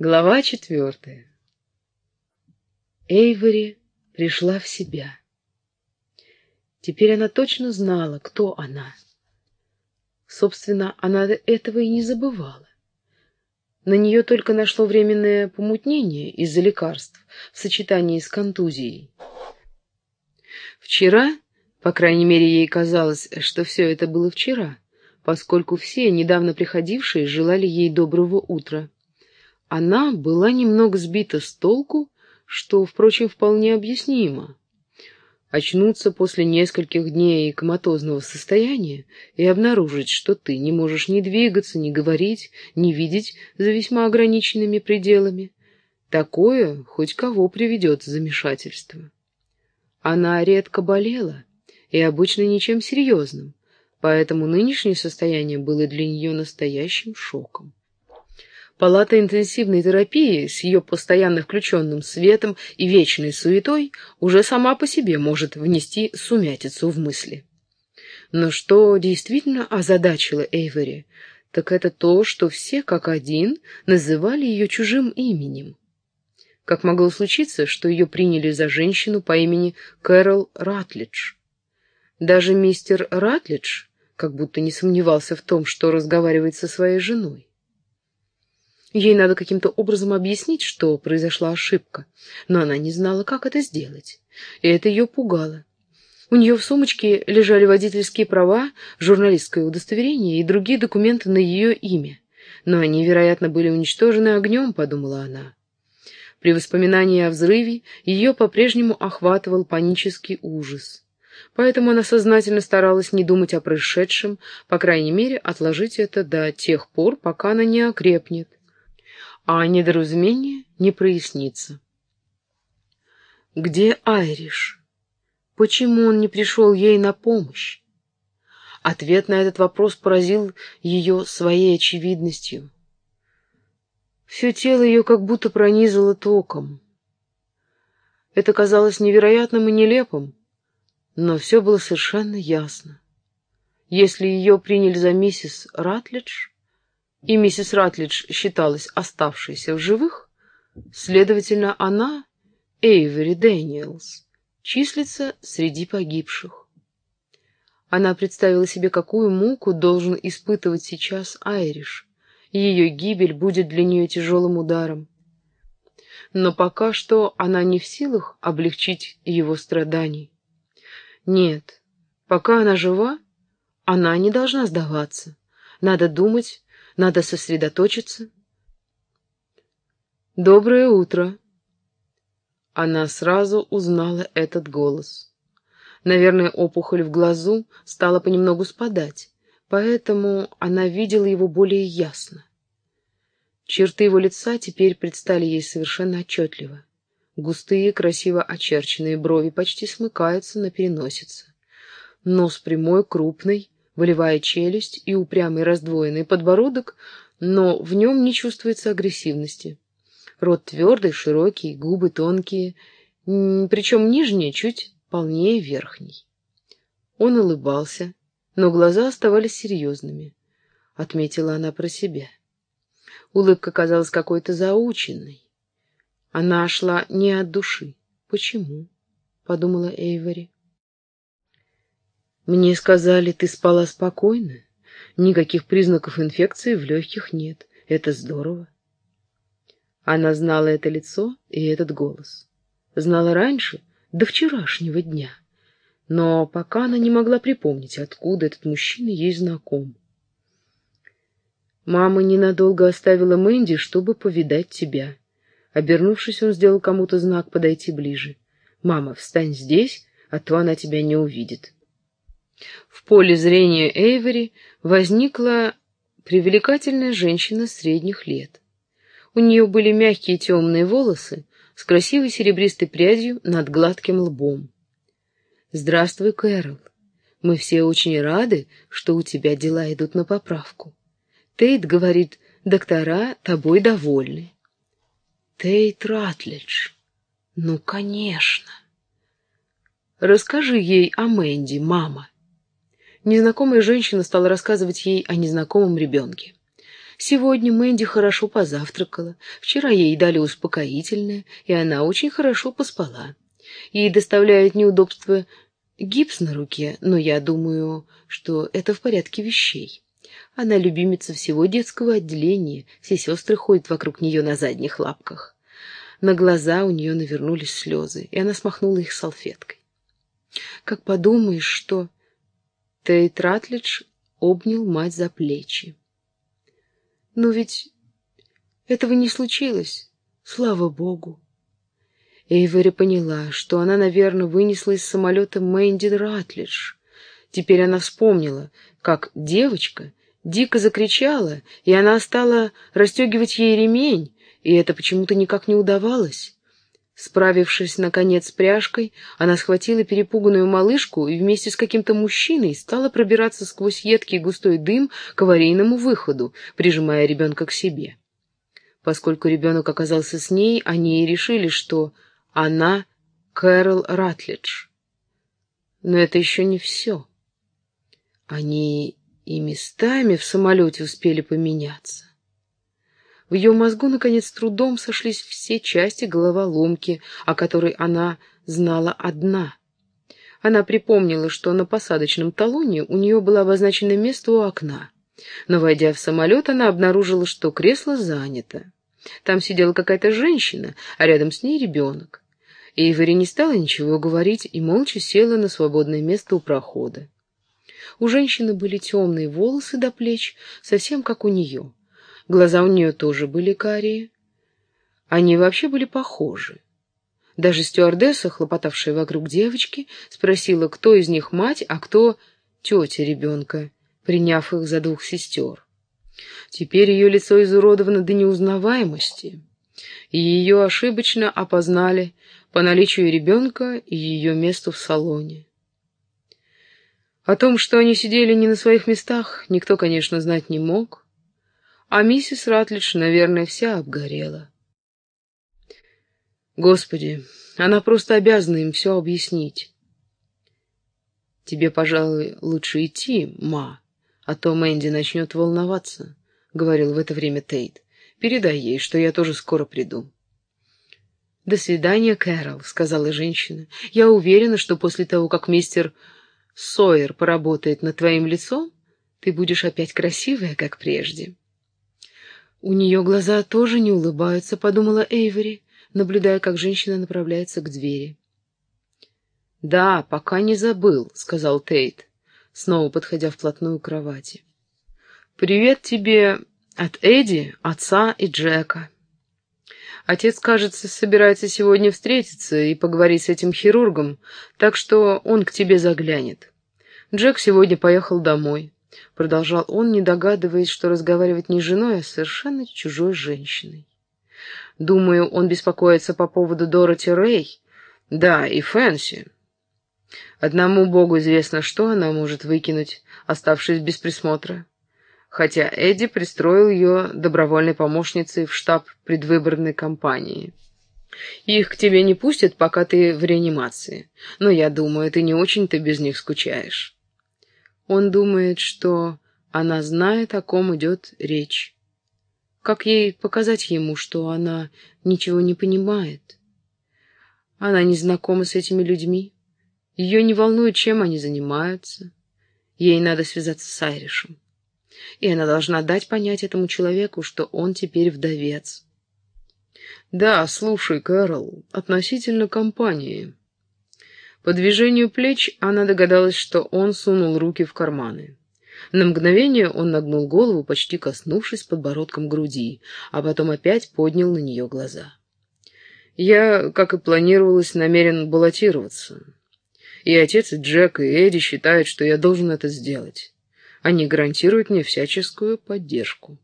Глава четвертая. Эйвори пришла в себя. Теперь она точно знала, кто она. Собственно, она этого и не забывала. На нее только нашло временное помутнение из-за лекарств в сочетании с контузией. Вчера, по крайней мере, ей казалось, что все это было вчера, поскольку все, недавно приходившие, желали ей доброго утра. Она была немного сбита с толку, что, впрочем, вполне объяснимо. Очнуться после нескольких дней коматозного состояния и обнаружить, что ты не можешь ни двигаться, ни говорить, ни видеть за весьма ограниченными пределами. Такое хоть кого приведет в замешательство. Она редко болела, и обычно ничем серьезным, поэтому нынешнее состояние было для нее настоящим шоком. Палата интенсивной терапии с ее постоянно включенным светом и вечной суетой уже сама по себе может внести сумятицу в мысли. Но что действительно озадачило Эйвери, так это то, что все как один называли ее чужим именем. Как могло случиться, что ее приняли за женщину по имени Кэрол Ратлидж? Даже мистер Ратлидж как будто не сомневался в том, что разговаривает со своей женой. Ей надо каким-то образом объяснить, что произошла ошибка, но она не знала, как это сделать, и это ее пугало. У нее в сумочке лежали водительские права, журналистское удостоверение и другие документы на ее имя, но они, вероятно, были уничтожены огнем, подумала она. При воспоминании о взрыве ее по-прежнему охватывал панический ужас. Поэтому она сознательно старалась не думать о происшедшем, по крайней мере, отложить это до тех пор, пока она не окрепнет а недоразумение не прояснится. Где Айриш? Почему он не пришел ей на помощь? Ответ на этот вопрос поразил ее своей очевидностью. Все тело ее как будто пронизало током. Это казалось невероятным и нелепым, но все было совершенно ясно. Если ее приняли за миссис Ратлидж, и миссис Ратлидж считалась оставшейся в живых, следовательно, она, Эйвери Дэниелс, числится среди погибших. Она представила себе, какую муку должен испытывать сейчас Айриш, ее гибель будет для нее тяжелым ударом. Но пока что она не в силах облегчить его страданий. Нет, пока она жива, она не должна сдаваться. Надо думать надо сосредоточиться. «Доброе утро!» Она сразу узнала этот голос. Наверное, опухоль в глазу стала понемногу спадать, поэтому она видела его более ясно. Черты его лица теперь предстали ей совершенно отчетливо. Густые, красиво очерченные брови почти смыкаются на переносице. Нос прямой, крупный, волевая челюсть и упрямый раздвоенный подбородок, но в нем не чувствуется агрессивности. Рот твердый, широкий, губы тонкие, причем нижние чуть полнее верхней. Он улыбался, но глаза оставались серьезными, отметила она про себя. Улыбка казалась какой-то заученной. Она шла не от души. Почему? подумала Эйвори. Мне сказали, ты спала спокойно. Никаких признаков инфекции в легких нет. Это здорово. Она знала это лицо и этот голос. Знала раньше, до вчерашнего дня. Но пока она не могла припомнить, откуда этот мужчина ей знаком. Мама ненадолго оставила Мэнди, чтобы повидать тебя. Обернувшись, он сделал кому-то знак подойти ближе. «Мама, встань здесь, а то она тебя не увидит». В поле зрения Эйвери возникла привлекательная женщина средних лет. У нее были мягкие темные волосы с красивой серебристой прядью над гладким лбом. «Здравствуй, Кэрол. Мы все очень рады, что у тебя дела идут на поправку. Тейт говорит, доктора тобой довольны». «Тейт Ратлидж. Ну, конечно». «Расскажи ей о Мэнди, мама». Незнакомая женщина стала рассказывать ей о незнакомом ребенке. Сегодня Мэнди хорошо позавтракала, вчера ей дали успокоительное, и она очень хорошо поспала. Ей доставляет неудобства гипс на руке, но я думаю, что это в порядке вещей. Она любимица всего детского отделения, все сестры ходят вокруг нее на задних лапках. На глаза у нее навернулись слезы, и она смахнула их салфеткой. Как подумаешь, что... Тейт Ратлидж обнял мать за плечи. Но ведь этого не случилось, слава богу. Эйвери поняла, что она, наверное, вынесла из самолета Мэнди Ратлидж. Теперь она вспомнила, как девочка дико закричала, и она стала расстегивать ей ремень, и это почему-то никак не удавалось. Справившись, наконец, с пряжкой, она схватила перепуганную малышку и вместе с каким-то мужчиной стала пробираться сквозь едкий густой дым к аварийному выходу, прижимая ребенка к себе. Поскольку ребенок оказался с ней, они и решили, что она Кэрол Ратлидж. Но это еще не все. Они и местами в самолете успели поменяться. В ее мозгу, наконец, трудом сошлись все части головоломки, о которой она знала одна. Она припомнила, что на посадочном талоне у нее было обозначено место у окна. Но, войдя в самолет, она обнаружила, что кресло занято. Там сидела какая-то женщина, а рядом с ней ребенок. Эйвери не стала ничего говорить и молча села на свободное место у прохода. У женщины были темные волосы до плеч, совсем как у нее. Глаза у нее тоже были карие. Они вообще были похожи. Даже стюардесса, хлопотавшая вокруг девочки, спросила, кто из них мать, а кто тетя ребенка, приняв их за двух сестер. Теперь ее лицо изуродовано до неузнаваемости, и ее ошибочно опознали по наличию ребенка и ее месту в салоне. О том, что они сидели не на своих местах, никто, конечно, знать не мог, а миссис Ратлидж, наверное, вся обгорела. Господи, она просто обязана им все объяснить. «Тебе, пожалуй, лучше идти, ма, а то Мэнди начнет волноваться», — говорил в это время Тейт. «Передай ей, что я тоже скоро приду». «До свидания, Кэрол», — сказала женщина. «Я уверена, что после того, как мистер Сойер поработает над твоим лицом, ты будешь опять красивая, как прежде». «У нее глаза тоже не улыбаются», — подумала Эйвери, наблюдая, как женщина направляется к двери. «Да, пока не забыл», — сказал Тейт, снова подходя вплотную к кровати. «Привет тебе от Эдди, отца и Джека». Отец, кажется, собирается сегодня встретиться и поговорить с этим хирургом, так что он к тебе заглянет. Джек сегодня поехал домой. Продолжал он, не догадываясь, что разговаривать не с женой, а совершенно чужой женщиной. Думаю, он беспокоится по поводу Дороти Рэй. Да, и Фэнси. Одному Богу известно, что она может выкинуть, оставшись без присмотра хотя Эдди пристроил ее добровольной помощницей в штаб предвыборной кампании. Их к тебе не пустят, пока ты в реанимации, но я думаю, ты не очень-то без них скучаешь. Он думает, что она знает, о ком идет речь. Как ей показать ему, что она ничего не понимает? Она не знакома с этими людьми. Ее не волнует, чем они занимаются. Ей надо связаться с Айришем и она должна дать понять этому человеку, что он теперь вдовец. «Да, слушай, Кэрол, относительно компании». По движению плеч она догадалась, что он сунул руки в карманы. На мгновение он нагнул голову, почти коснувшись подбородком груди, а потом опять поднял на нее глаза. «Я, как и планировалось, намерен баллотироваться. И отец, и Джек, и Эдди считают, что я должен это сделать. Они гарантируют мне всяческую поддержку.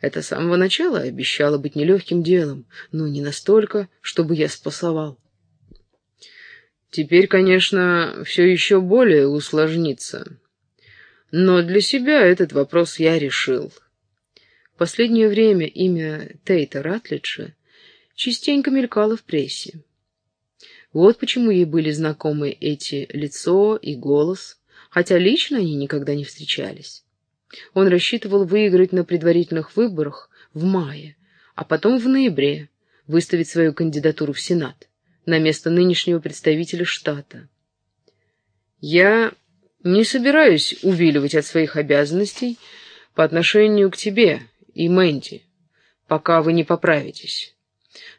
Это с самого начала обещало быть нелегким делом, но не настолько, чтобы я спасовал. Теперь, конечно, все еще более усложнится. Но для себя этот вопрос я решил. В последнее время имя Тейта Ратлиджа частенько мелькало в прессе. Вот почему ей были знакомы эти лицо и голос, хотя лично они никогда не встречались. Он рассчитывал выиграть на предварительных выборах в мае, а потом в ноябре выставить свою кандидатуру в Сенат на место нынешнего представителя штата. «Я не собираюсь увиливать от своих обязанностей по отношению к тебе и Мэнди, пока вы не поправитесь.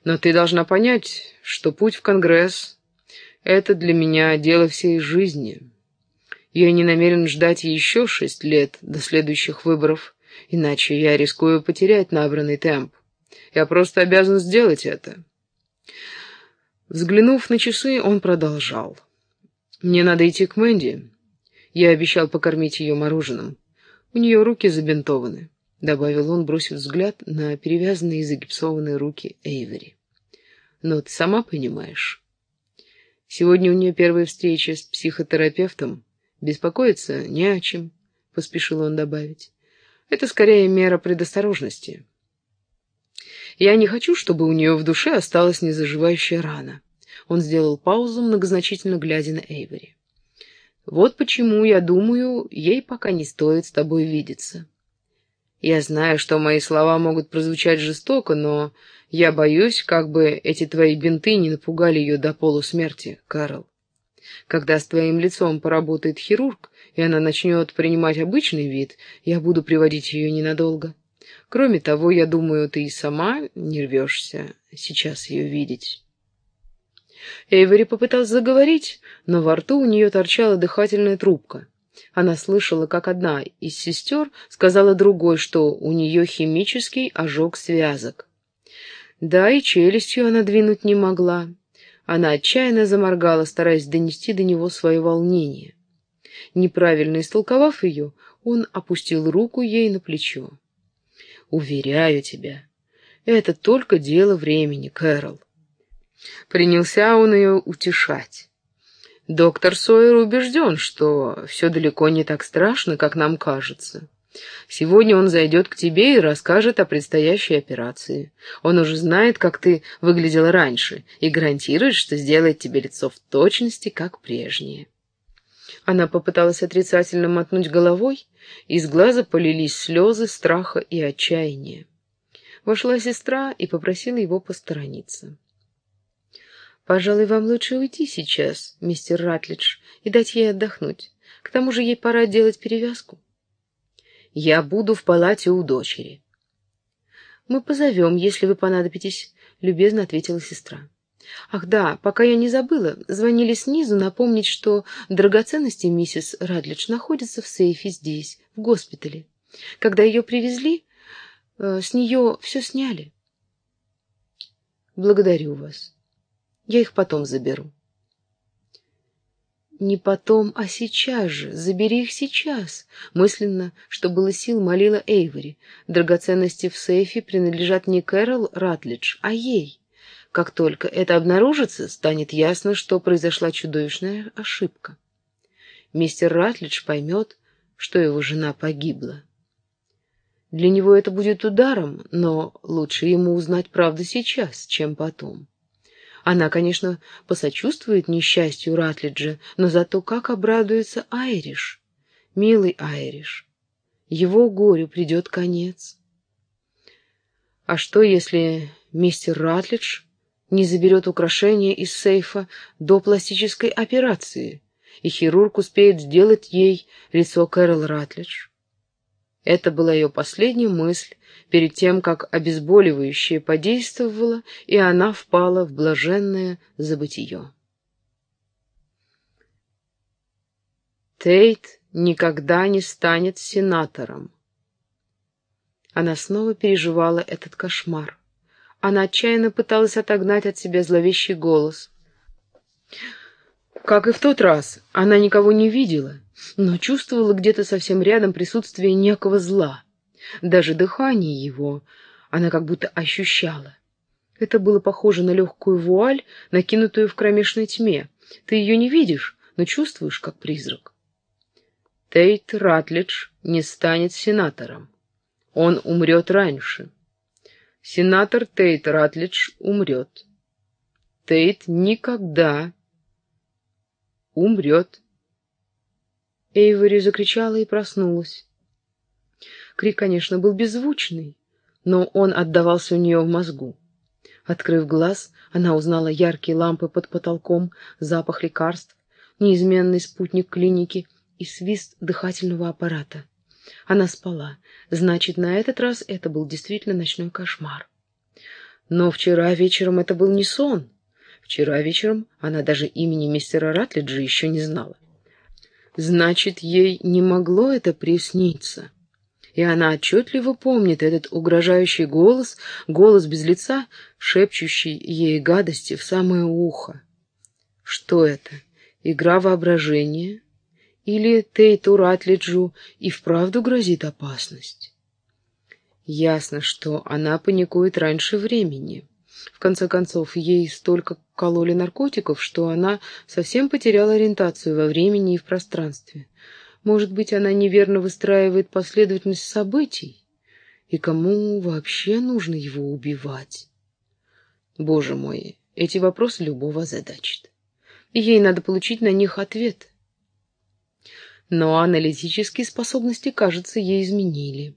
Но ты должна понять, что путь в Конгресс — это для меня дело всей жизни. Я не намерен ждать еще шесть лет до следующих выборов, иначе я рискую потерять набранный темп. Я просто обязан сделать это. Взглянув на часы, он продолжал. «Мне надо идти к Мэнди. Я обещал покормить ее мороженым. У нее руки забинтованы», — добавил он, бросив взгляд на перевязанные и загипсованные руки Эйвери. «Но ты сама понимаешь. Сегодня у нее первая встреча с психотерапевтом. Беспокоиться не о чем», — поспешил он добавить. «Это скорее мера предосторожности». Я не хочу, чтобы у нее в душе осталась незаживающая рана. Он сделал паузу, многозначительно глядя на Эйвери. Вот почему, я думаю, ей пока не стоит с тобой видеться. Я знаю, что мои слова могут прозвучать жестоко, но я боюсь, как бы эти твои бинты не напугали ее до полусмерти, Карл. Когда с твоим лицом поработает хирург, и она начнет принимать обычный вид, я буду приводить ее ненадолго. Кроме того, я думаю, ты и сама не рвешься сейчас ее видеть. Эйвери попытался заговорить, но во рту у нее торчала дыхательная трубка. Она слышала, как одна из сестер сказала другой, что у нее химический ожог связок. Да, и челюстью она двинуть не могла. Она отчаянно заморгала, стараясь донести до него свое волнение. Неправильно истолковав ее, он опустил руку ей на плечо. Уверяю тебя, это только дело времени, Кэрол. Принялся он ее утешать. Доктор Сойер убежден, что все далеко не так страшно, как нам кажется. Сегодня он зайдет к тебе и расскажет о предстоящей операции. Он уже знает, как ты выглядела раньше, и гарантирует, что сделает тебе лицо в точности, как прежнее. Она попыталась отрицательно мотнуть головой, из глаза полились слезы страха и отчаяния. Вошла сестра и попросила его посторониться. «Пожалуй, вам лучше уйти сейчас, мистер Ратлидж, и дать ей отдохнуть. К тому же ей пора делать перевязку». «Я буду в палате у дочери». «Мы позовем, если вы понадобитесь», — любезно ответила сестра. Ах да, пока я не забыла, звонили снизу напомнить, что драгоценности миссис Радлидж находятся в сейфе здесь, в госпитале. Когда ее привезли, э, с нее все сняли. Благодарю вас. Я их потом заберу. Не потом, а сейчас же. Забери их сейчас. Мысленно, что было сил, молила Эйвори. Драгоценности в сейфе принадлежат не Кэрол Ратлидж, а ей. Как только это обнаружится, станет ясно, что произошла чудовищная ошибка. Мистер Ратлидж поймет, что его жена погибла. Для него это будет ударом, но лучше ему узнать правду сейчас, чем потом. Она, конечно, посочувствует несчастью Ратлиджа, но зато как обрадуется Айриш, милый Айриш. Его горю придет конец. А что, если мистер Ратлидж не заберет украшение из сейфа до пластической операции, и хирург успеет сделать ей лицо Кэрол Ратлидж. Это была ее последняя мысль перед тем, как обезболивающее подействовало, и она впала в блаженное забытие. Тейт никогда не станет сенатором. Она снова переживала этот кошмар. Она отчаянно пыталась отогнать от себя зловещий голос. Как и в тот раз, она никого не видела, но чувствовала где-то совсем рядом присутствие некого зла. Даже дыхание его она как будто ощущала. Это было похоже на легкую вуаль, накинутую в кромешной тьме. Ты ее не видишь, но чувствуешь, как призрак. Тейт Ратлидж не станет сенатором. Он умрет раньше. Сенатор Тейт Ратлидж умрет. Тейт никогда умрет. Эйвори закричала и проснулась. Крик, конечно, был беззвучный, но он отдавался у нее в мозгу. Открыв глаз, она узнала яркие лампы под потолком, запах лекарств, неизменный спутник клиники и свист дыхательного аппарата. Она спала, значит, на этот раз это был действительно ночной кошмар. Но вчера вечером это был не сон. Вчера вечером она даже имени мистера Ратлиджа еще не знала. Значит, ей не могло это присниться и она отчетливо помнит этот угрожающий голос, голос без лица, шепчущий ей гадости в самое ухо. Что это? Игра воображения? Или Тейту Ратлиджу и вправду грозит опасность? Ясно, что она паникует раньше времени. В конце концов, ей столько кололи наркотиков, что она совсем потеряла ориентацию во времени и в пространстве. Может быть, она неверно выстраивает последовательность событий? И кому вообще нужно его убивать? Боже мой, эти вопросы любого озадачат. И ей надо получить на них ответ. Но аналитические способности, кажется, ей изменили,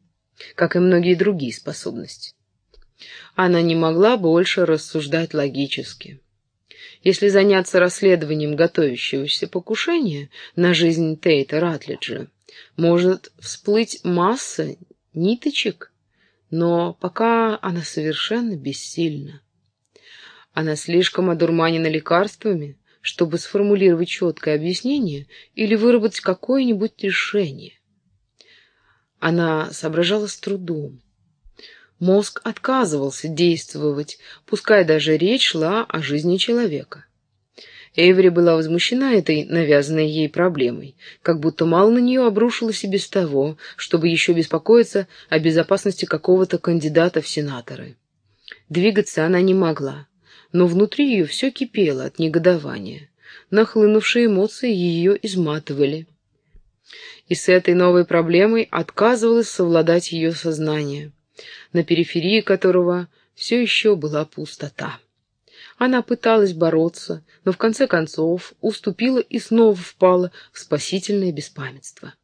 как и многие другие способности. Она не могла больше рассуждать логически. Если заняться расследованием готовящегося покушения на жизнь Тейта Ратлиджа, может всплыть масса ниточек, но пока она совершенно бессильна. Она слишком одурманена лекарствами, чтобы сформулировать четкое объяснение или выработать какое-нибудь решение. Она соображала с трудом. Мозг отказывался действовать, пускай даже речь шла о жизни человека. Эйври была возмущена этой навязанной ей проблемой, как будто мало на нее обрушилось и без того, чтобы еще беспокоиться о безопасности какого-то кандидата в сенаторы. Двигаться она не могла, но внутри ее все кипело от негодования. Нахлынувшие эмоции ее изматывали. И с этой новой проблемой отказывалось совладать ее сознание на периферии которого все еще была пустота. Она пыталась бороться, но в конце концов уступила и снова впала в спасительное беспамятство.